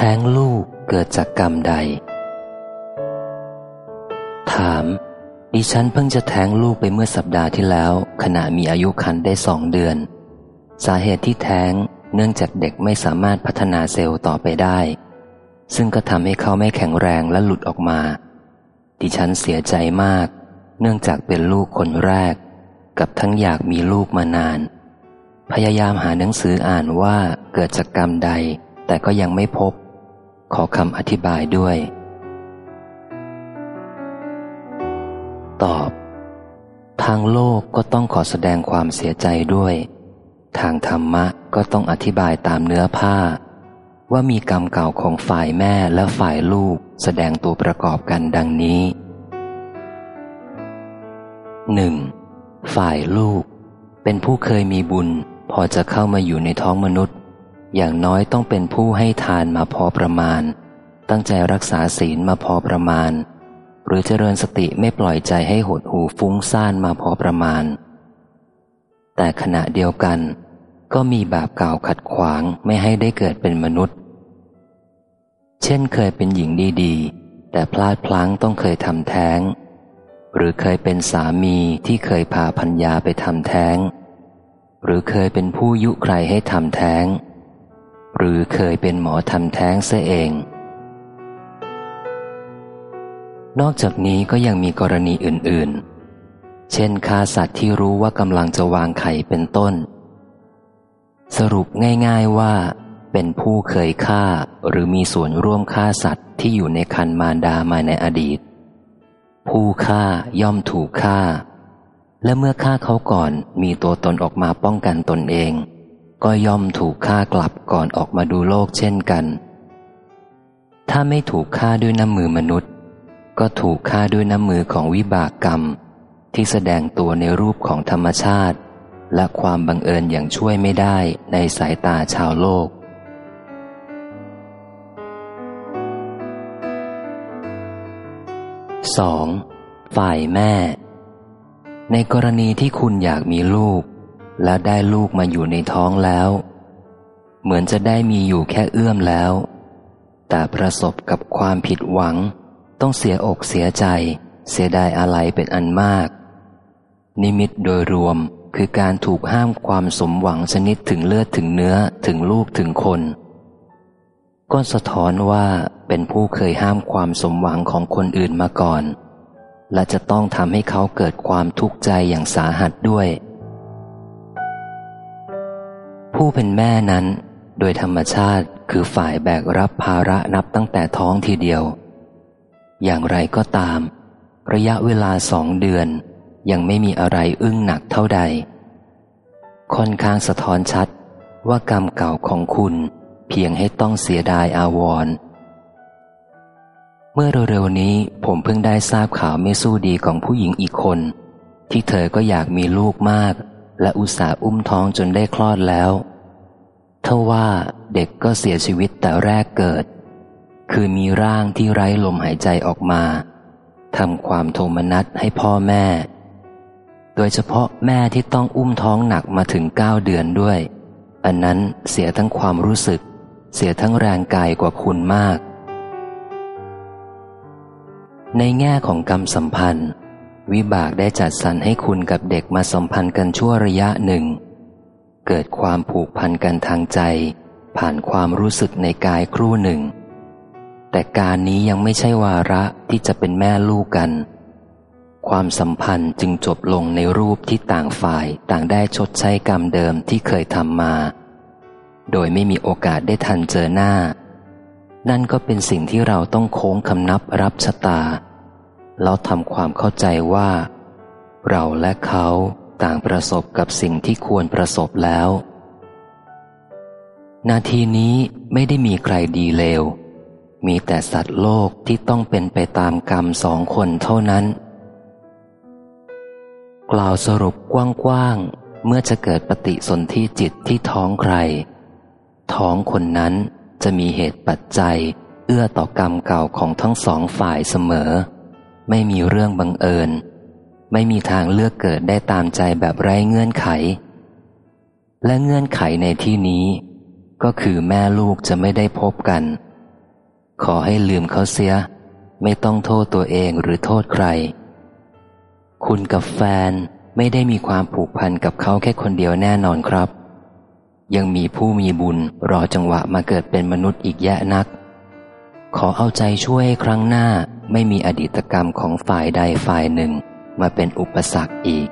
แท้งลูกเกิดจากกรรมใด ถาม ดิฉันเพิ่งจะแท้งลูกไปเมื่อสัปดาห์ที่แล้ว ขณะมีอายุคันได้สองเดือน สาเหตุที่แท้งเนื่องจากเด็กไม่สามารถพัฒนาเซลล์ต่อไปได้ ซึ่งก็ทำให้เขาไม่แข็งแรงและหลุดออกมา ดิฉันเสียใจมาก เนื่องจากเป็นลูกคนแรก กับทั้งอยากมีลูกมานาน พยายามหาหนังสืออ่านว่าเกิดจากกรรมใด แต่ก็ยังไม่พบ ขอคำอธิบายด้วย ตอบ ทางโลกก็ต้องขอแสดงความเสียใจด้วย ทางธรรมะก็ต้องอธิบายตามเนื้อผ้า ว่ามีกรรมเก่าของฝ่ายแม่และฝ่ายลูกแสดงตัวประกอบกันดังนี้หนึ่งฝ่ายลูก เป็นผู้เคยมีบุญ พอจะเข้ามาอยู่ในท้องมนุษย์ อย่างน้อยต้องเป็นผู้ให้ทานมาพอประมาณ ตั้งใจรักษาศีลมาพอประมาณ หรือเจริญสติไม่ปล่อยใจให้หดหูฟุ้งซ่านมาพอประมาณ แต่ขณะเดียวกัน ก็มีบาปเก่าขัดขวางไม่ให้ได้เกิดเป็นมนุษย์ เช่นเคยเป็นหญิงดีๆ แต่พลาดพลั้งต้องเคยทำแท้ง หรือเคยเป็นสามีที่เคยพาพัญญาไปทำแท้ง หรือเคยเป็นผู้ยุใครให้ทำแท้ง หรือเคยเป็นหมอทำแท้งเสียเอง นอกจากนี้ก็ยังมีกรณีอื่น ๆ เช่นฆ่าสัตว์ที่รู้ว่ากำลังจะวางไข่เป็นต้น สรุปง่าย ๆว่า เป็นผู้เคยฆ่าหรือมีส่วนร่วมฆ่าสัตว์ที่อยู่ในคันมารดามาในอดีต ผู้ฆ่าย่อมถูกฆ่า และเมื่อฆ่าเขาก่อนมีตัวตนออกมาป้องกันตนเอง ก็ย่อมถูกฆ่ากลับก่อนออกมาดูโลกเช่นกัน ถ้าไม่ถูกฆ่าด้วยน้ำมือมนุษย์ ก็ถูกฆ่าด้วยน้ำมือของวิบากกรรม ที่แสดงตัวในรูปของธรรมชาติ และความบังเอิญอย่างช่วยไม่ได้ในสายตาชาวโลก 2. ฝ่ายแม่ ในกรณีที่คุณอยากมีลูก และได้ลูกมาอยู่ในท้องแล้ว เหมือนจะได้มีอยู่แค่เอื้อมแล้ว แต่ประสบกับความผิดหวัง ต้องเสียอกเสียใจ เสียดายอะไรเป็นอันมาก นิมิตโดยรวมคือการถูกห้ามความสมหวังชนิดถึงเลือดถึงเนื้อถึงลูกถึงคนก็สะท้อนว่าเป็นผู้เคยห้ามความสมหวังของคนอื่นมาก่อน และจะต้องทำให้เขาเกิดความทุกข์ใจอย่างสาหัสด้วย ผู้เป็นแม่นั้น โดยธรรมชาติคือฝ่ายแบกรับภาระนับตั้งแต่ท้องทีเดียว อย่างไรก็ตาม ระยะเวลาสองเดือน ยังไม่มีอะไรอึ้งหนักเท่าใด ค่อนข้างสะท้อนชัดว่ากรรมเก่าของคุณเพียงให้ต้องเสียดายอาวรเมื่อเร็วๆนี้ผมเพิ่งได้ทราบข่าวไม่สู้ดีของผู้หญิงอีกคน ที่เธอก็อยากมีลูกมาก และอุตส่าห์อุ้มท้องจนได้คลอดแล้วเท่าว่าเด็กก็เสียชีวิตแต่แรกเกิด คือมีร่างที่ไร้ลมหายใจออกมาทำความโทมนัสให้พ่อแม่ โดยเฉพาะแม่ที่ต้องอุ้มท้องหนักมาถึงเก้าเดือนด้วย อันนั้นเสียทั้งความรู้สึก เสียทั้งแรงกายกว่าคุณมาก ในแง่ของกรรมสัมพันธ์ วิบากได้จัดสรรให้คุณกับเด็กมาสัมพันธ์กันชั่วระยะหนึ่ง เกิดความผูกพันกันทางใจ ผ่านความรู้สึกในกายครู่หนึ่ง แต่การนี้ยังไม่ใช่วาระที่จะเป็นแม่ลูกกัน ความสัมพันธ์จึงจบลงในรูปที่ต่างฝ่ายต่างได้ชดใช้กรรมเดิมที่เคยทำมา โดยไม่มีโอกาสได้ทันเจอหน้า นั่นก็เป็นสิ่งที่เราต้องโค้งคำนับรับชะตา แล้วทำความเข้าใจว่า เราและเขาต่างประสบกับสิ่งที่ควรประสบแล้ว นาทีนี้ไม่ได้มีใครดีเลว มีแต่สัตว์โลกที่ต้องเป็นไปตามกรรมสองคนเท่านั้น กล่าวสรุปกว้างๆ เมื่อจะเกิดปฏิสนธิจิตที่ท้องใคร ท้องคนนั้นจะมีเหตุปัจจัยเอื้อต่อกรรมเก่าของทั้งสองฝ่ายเสมอ ไม่มีเรื่องบังเอิญ ไม่มีทางเลือกเกิดได้ตามใจแบบไร้เงื่อนไข และเงื่อนไขในที่นี้ ก็คือแม่ลูกจะไม่ได้พบกัน ขอให้ลืมเขาเสีย ไม่ต้องโทษตัวเองหรือโทษใคร คุณกับแฟนไม่ได้มีความผูกพันกับเขาแค่คนเดียวแน่นอนครับ ยังมีผู้มีบุญรอจังหวะมาเกิดเป็นมนุษย์อีกแยะนัก ขอเอาใจช่วยครั้งหน้า ไม่มีอดีตกรรมของฝ่ายใดฝ่ายหนึ่งมาเป็นอุปสรรคอีก